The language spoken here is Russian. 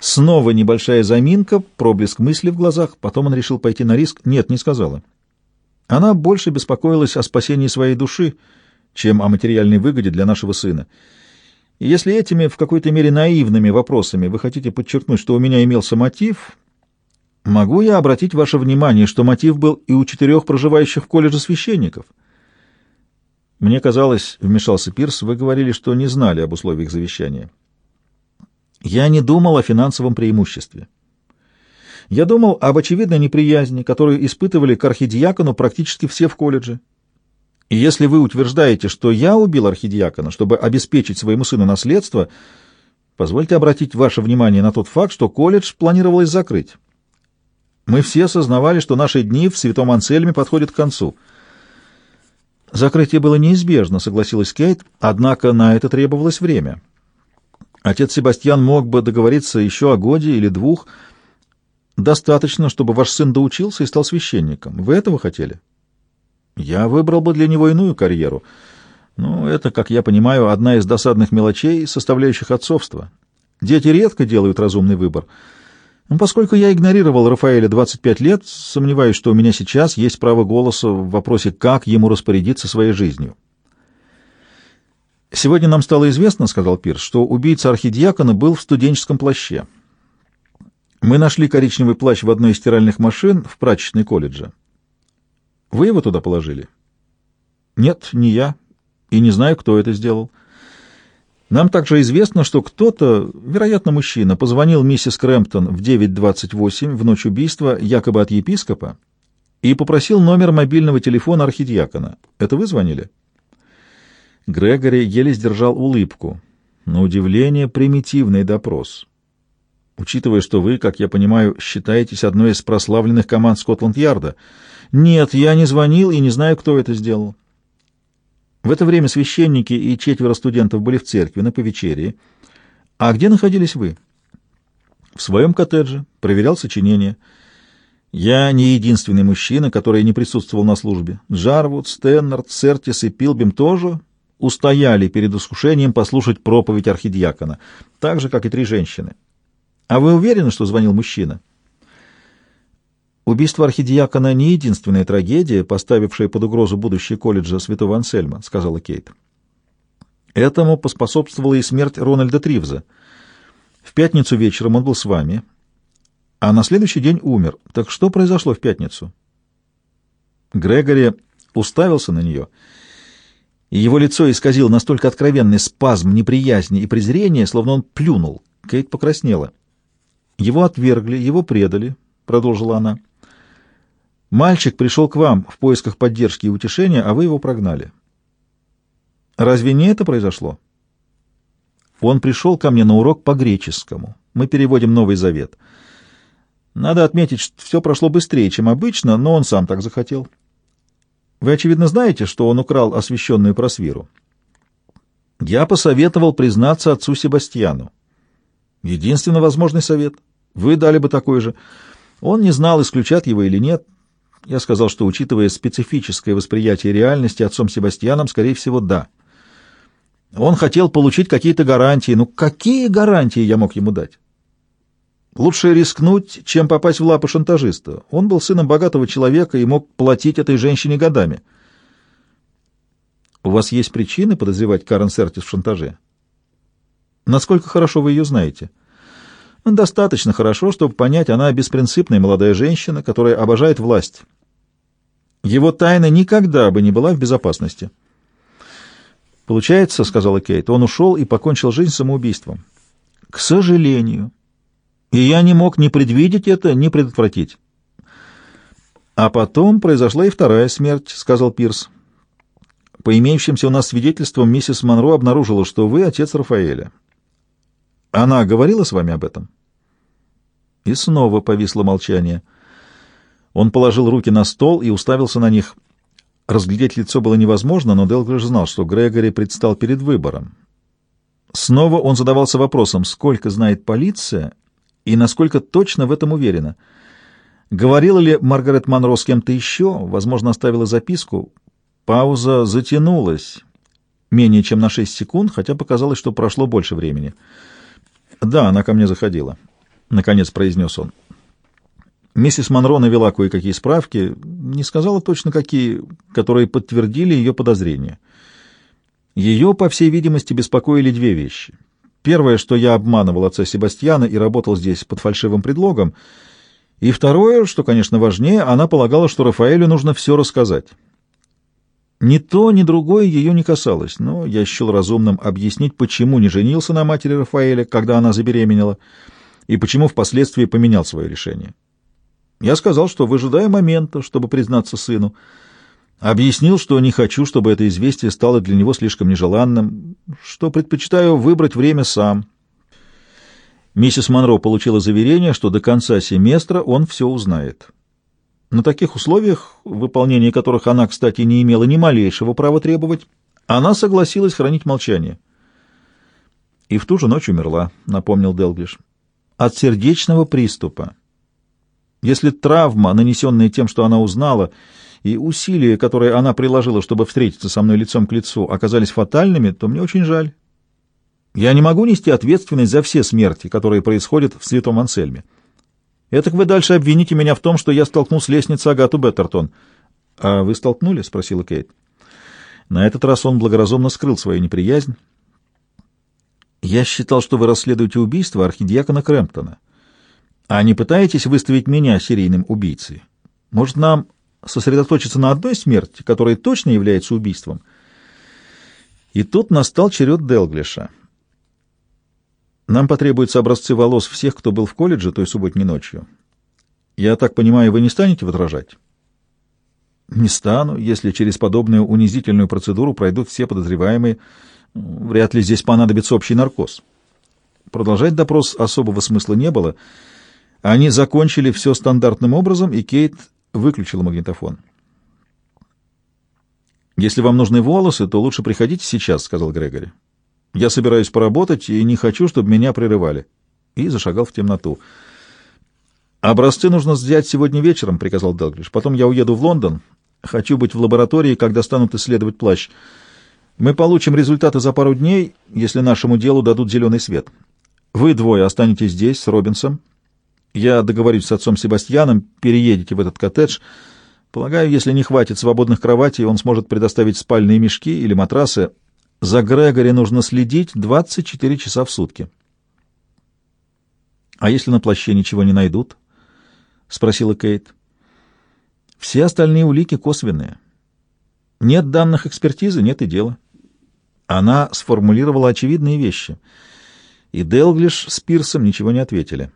Снова небольшая заминка, проблеск мысли в глазах, потом он решил пойти на риск. Нет, не сказала. Она больше беспокоилась о спасении своей души, чем о материальной выгоде для нашего сына. И если этими в какой-то мере наивными вопросами вы хотите подчеркнуть, что у меня имелся мотив, могу я обратить ваше внимание, что мотив был и у четырех проживающих в колледже священников. Мне казалось, вмешался Пирс, вы говорили, что не знали об условиях завещания. Я не думал о финансовом преимуществе. Я думал об очевидной неприязни, которую испытывали к архидиакону практически все в колледже. И если вы утверждаете, что я убил архидиакона, чтобы обеспечить своему сыну наследство, позвольте обратить ваше внимание на тот факт, что колледж планировалось закрыть. Мы все осознавали, что наши дни в Святом Ансельме подходят к концу. Закрытие было неизбежно, согласилась Кейт, однако на это требовалось время. Отец Себастьян мог бы договориться еще о годе или двух. Достаточно, чтобы ваш сын доучился и стал священником. Вы этого хотели? — я выбрал бы для него иную карьеру. Но это, как я понимаю, одна из досадных мелочей, составляющих отцовство. Дети редко делают разумный выбор. Но поскольку я игнорировал Рафаэля 25 лет, сомневаюсь, что у меня сейчас есть право голоса в вопросе, как ему распорядиться своей жизнью. «Сегодня нам стало известно, — сказал Пирс, — что убийца архидиакона был в студенческом плаще. Мы нашли коричневый плащ в одной из стиральных машин в прачечной колледжа. Вы его туда положили? Нет, не я. И не знаю, кто это сделал. Нам также известно, что кто-то, вероятно, мужчина, позвонил миссис Крэмптон в 9.28 в ночь убийства, якобы от епископа, и попросил номер мобильного телефона архидиакона. Это вы звонили? Грегори еле сдержал улыбку. На удивление, примитивный допрос. Учитывая, что вы, как я понимаю, считаетесь одной из прославленных команд Скотланд-Ярда — «Нет, я не звонил и не знаю, кто это сделал». В это время священники и четверо студентов были в церкви на повечерии. «А где находились вы?» «В своем коттедже. Проверял сочинение. Я не единственный мужчина, который не присутствовал на службе. Джарвуд, Стэннард, Сертис и Пилбим тоже устояли перед искушением послушать проповедь архидиакона, так же, как и три женщины. А вы уверены, что звонил мужчина?» Убийство архидиакона не единственная трагедия, поставившая под угрозу будущее колледжа святого Ансельма, сказала Кейт. Этому поспособствовала и смерть Рональда Тривза. В пятницу вечером он был с вами, а на следующий день умер. Так что произошло в пятницу? Грегори уставился на нее, его лицо исказил настолько откровенный спазм неприязни и презрения, словно он плюнул. Кейт покраснела. «Его отвергли, его предали», — продолжила она. Мальчик пришел к вам в поисках поддержки и утешения, а вы его прогнали. Разве не это произошло? Он пришел ко мне на урок по греческому. Мы переводим Новый Завет. Надо отметить, что все прошло быстрее, чем обычно, но он сам так захотел. Вы, очевидно, знаете, что он украл освященную просвиру. Я посоветовал признаться отцу Себастьяну. Единственно возможный совет. Вы дали бы такой же. Он не знал, исключат его или нет. Я сказал, что, учитывая специфическое восприятие реальности отцом Себастьяном, скорее всего, да. Он хотел получить какие-то гарантии. Ну, какие гарантии я мог ему дать? Лучше рискнуть, чем попасть в лапы шантажиста. Он был сыном богатого человека и мог платить этой женщине годами. У вас есть причины подозревать Карен Сертис в шантаже? Насколько хорошо вы ее знаете? — Достаточно хорошо, чтобы понять, она беспринципная молодая женщина, которая обожает власть. Его тайна никогда бы не была в безопасности. «Получается, — сказала Кейт, — он ушел и покончил жизнь самоубийством. К сожалению. И я не мог ни предвидеть это, ни предотвратить. А потом произошла и вторая смерть, — сказал Пирс. По имеющимся у нас свидетельствам, миссис Монро обнаружила, что вы отец Рафаэля. Она говорила с вами об этом? И снова повисло молчание. Он положил руки на стол и уставился на них. Разглядеть лицо было невозможно, но Делглиш знал, что Грегори предстал перед выбором. Снова он задавался вопросом, сколько знает полиция и насколько точно в этом уверена. Говорила ли Маргарет Монро с кем-то еще, возможно, оставила записку. Пауза затянулась менее чем на шесть секунд, хотя показалось, что прошло больше времени. Да, она ко мне заходила. — наконец произнес он. Миссис Монро навела кое-какие справки, не сказала точно какие, которые подтвердили ее подозрения. Ее, по всей видимости, беспокоили две вещи. Первое, что я обманывал отца Себастьяна и работал здесь под фальшивым предлогом. И второе, что, конечно, важнее, она полагала, что Рафаэлю нужно все рассказать. Ни то, ни другое ее не касалось, но я счел разумным объяснить, почему не женился на матери Рафаэля, когда она забеременела, и почему впоследствии поменял свое решение. Я сказал, что выжидаю момента, чтобы признаться сыну. Объяснил, что не хочу, чтобы это известие стало для него слишком нежеланным, что предпочитаю выбрать время сам. Миссис Монро получила заверение, что до конца семестра он все узнает. На таких условиях, выполнение которых она, кстати, не имела ни малейшего права требовать, она согласилась хранить молчание. И в ту же ночь умерла, напомнил Делглиш. От сердечного приступа. Если травма, нанесенная тем, что она узнала, и усилия, которые она приложила, чтобы встретиться со мной лицом к лицу, оказались фатальными, то мне очень жаль. Я не могу нести ответственность за все смерти, которые происходят в Святом Ансельме. Этак вы дальше обвините меня в том, что я столкнул с лестницы Агату Беттертон. — А вы столкнули? — спросила Кейт. На этот раз он благоразумно скрыл свою неприязнь. — Я считал, что вы расследуете убийство архидиакона Крэмптона. А не пытаетесь выставить меня серийным убийцей? Может, нам сосредоточиться на одной смерти, которая точно является убийством? И тут настал черед Делглиша. Нам потребуются образцы волос всех, кто был в колледже той субботней ночью. Я так понимаю, вы не станете возражать? Не стану, если через подобную унизительную процедуру пройдут все подозреваемые. Вряд ли здесь понадобится общий наркоз. Продолжать допрос особого смысла не было. Они закончили все стандартным образом, и Кейт выключила магнитофон. «Если вам нужны волосы, то лучше приходите сейчас», — сказал Грегори. Я собираюсь поработать и не хочу, чтобы меня прерывали. И зашагал в темноту. «Образцы нужно взять сегодня вечером», — приказал Делглиш. «Потом я уеду в Лондон. Хочу быть в лаборатории, когда станут исследовать плащ. Мы получим результаты за пару дней, если нашему делу дадут зеленый свет. Вы двое останетесь здесь с Робинсом. Я договорюсь с отцом Себастьяном, переедете в этот коттедж. Полагаю, если не хватит свободных кроватей, он сможет предоставить спальные мешки или матрасы, за Грегори нужно следить 24 часа в сутки. «А если на плаще ничего не найдут?» — спросила Кейт. «Все остальные улики косвенные. Нет данных экспертизы, нет и дела». Она сформулировала очевидные вещи, и Делглиш с Пирсом ничего не ответили.